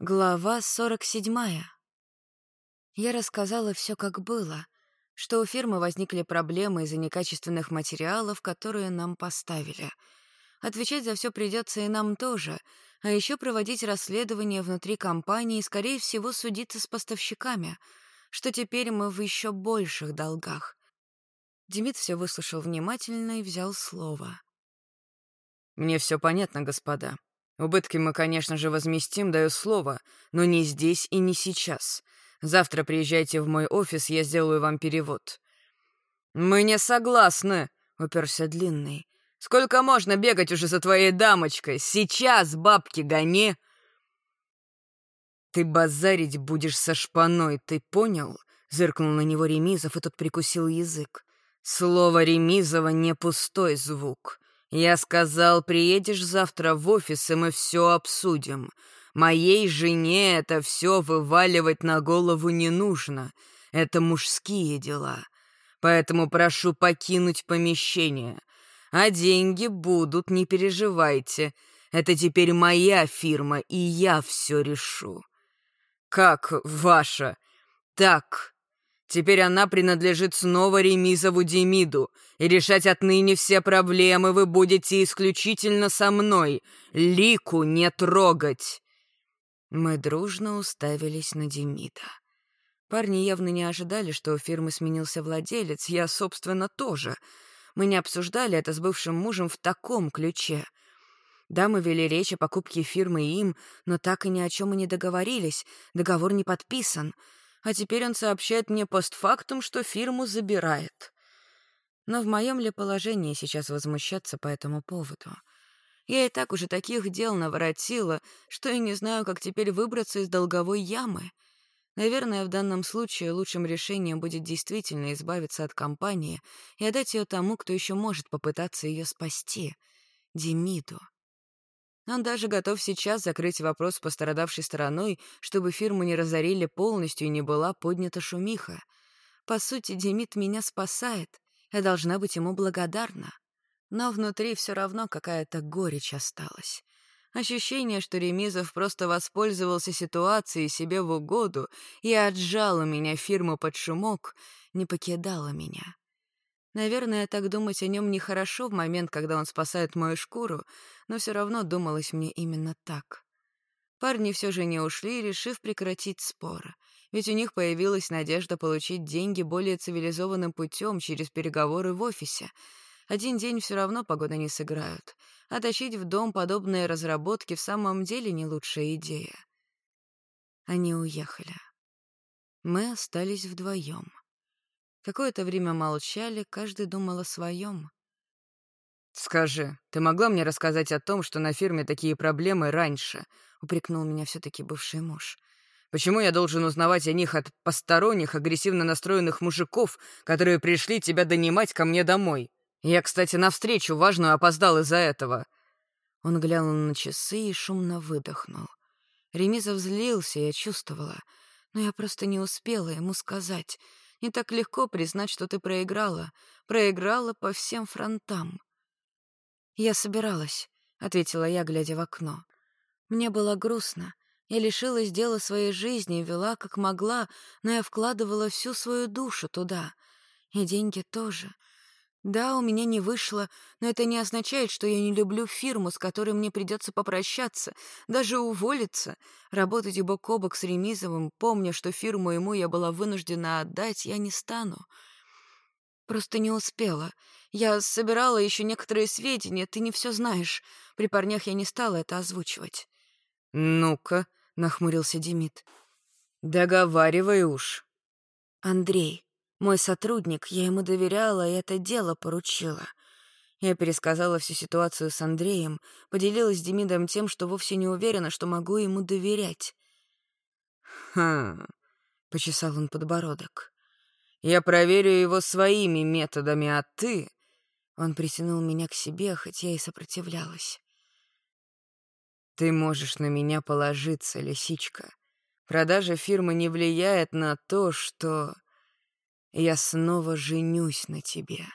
Глава 47. Я рассказала все, как было, что у фирмы возникли проблемы из-за некачественных материалов, которые нам поставили. Отвечать за все придется и нам тоже, а еще проводить расследование внутри компании и, скорее всего, судиться с поставщиками, что теперь мы в еще больших долгах. Демид все выслушал внимательно и взял слово. «Мне все понятно, господа. Убытки мы, конечно же, возместим, даю слово, но не здесь и не сейчас. Завтра приезжайте в мой офис, я сделаю вам перевод». «Мы не согласны», — уперся Длинный. «Сколько можно бегать уже за твоей дамочкой? Сейчас бабки гони!» «Ты базарить будешь со шпаной, ты понял?» — зыркнул на него Ремизов, и тот прикусил язык. «Слово Ремизова не пустой звук. «Я сказал, приедешь завтра в офис, и мы все обсудим. Моей жене это все вываливать на голову не нужно. Это мужские дела. Поэтому прошу покинуть помещение. А деньги будут, не переживайте. Это теперь моя фирма, и я все решу». «Как ваша?» «Так, Теперь она принадлежит снова Ремизову Демиду, и решать отныне все проблемы вы будете исключительно со мной. Лику не трогать!» Мы дружно уставились на Демида. Парни явно не ожидали, что у фирмы сменился владелец, я, собственно, тоже. Мы не обсуждали это с бывшим мужем в таком ключе. Да, мы вели речь о покупке фирмы им, но так и ни о чем и не договорились, договор не подписан — а теперь он сообщает мне постфактум, что фирму забирает. Но в моем ли положении сейчас возмущаться по этому поводу? Я и так уже таких дел наворотила, что и не знаю, как теперь выбраться из долговой ямы. Наверное, в данном случае лучшим решением будет действительно избавиться от компании и отдать ее тому, кто еще может попытаться ее спасти — Демиду. Он даже готов сейчас закрыть вопрос с пострадавшей стороной, чтобы фирму не разорили полностью и не была поднята шумиха. По сути, Демид меня спасает. Я должна быть ему благодарна. Но внутри все равно какая-то горечь осталась. Ощущение, что Ремизов просто воспользовался ситуацией себе в угоду и отжал у меня фирму под шумок, не покидало меня. Наверное, так думать о нем нехорошо в момент, когда он спасает мою шкуру, но все равно думалось мне именно так. Парни все же не ушли, решив прекратить спор. Ведь у них появилась надежда получить деньги более цивилизованным путем через переговоры в офисе. Один день все равно погода не сыграют. А тащить в дом подобные разработки в самом деле не лучшая идея. Они уехали. Мы остались вдвоем. Какое-то время молчали, каждый думал о своем. «Скажи, ты могла мне рассказать о том, что на фирме такие проблемы раньше?» — упрекнул меня все таки бывший муж. «Почему я должен узнавать о них от посторонних, агрессивно настроенных мужиков, которые пришли тебя донимать ко мне домой? Я, кстати, на встречу важную опоздал из-за этого». Он глянул на часы и шумно выдохнул. Ремизов злился, я чувствовала, но я просто не успела ему сказать — не так легко признать, что ты проиграла. Проиграла по всем фронтам. «Я собиралась», — ответила я, глядя в окно. Мне было грустно. Я лишилась дела своей жизни, вела как могла, но я вкладывала всю свою душу туда. И деньги тоже. Да, у меня не вышло, но это не означает, что я не люблю фирму, с которой мне придется попрощаться, даже уволиться. Работать бок о бок с Ремизовым, помня, что фирму ему я была вынуждена отдать, я не стану. Просто не успела. Я собирала еще некоторые сведения, ты не все знаешь. При парнях я не стала это озвучивать. «Ну-ка», — нахмурился Демид. «Договаривай уж». «Андрей, мой сотрудник, я ему доверяла и это дело поручила. Я пересказала всю ситуацию с Андреем, поделилась с Демидом тем, что вовсе не уверена, что могу ему доверять. «Хм...» — почесал он подбородок. «Я проверю его своими методами, а ты...» Он притянул меня к себе, хоть я и сопротивлялась. «Ты можешь на меня положиться, лисичка. Продажа фирмы не влияет на то, что...» я снова женюсь на тебе.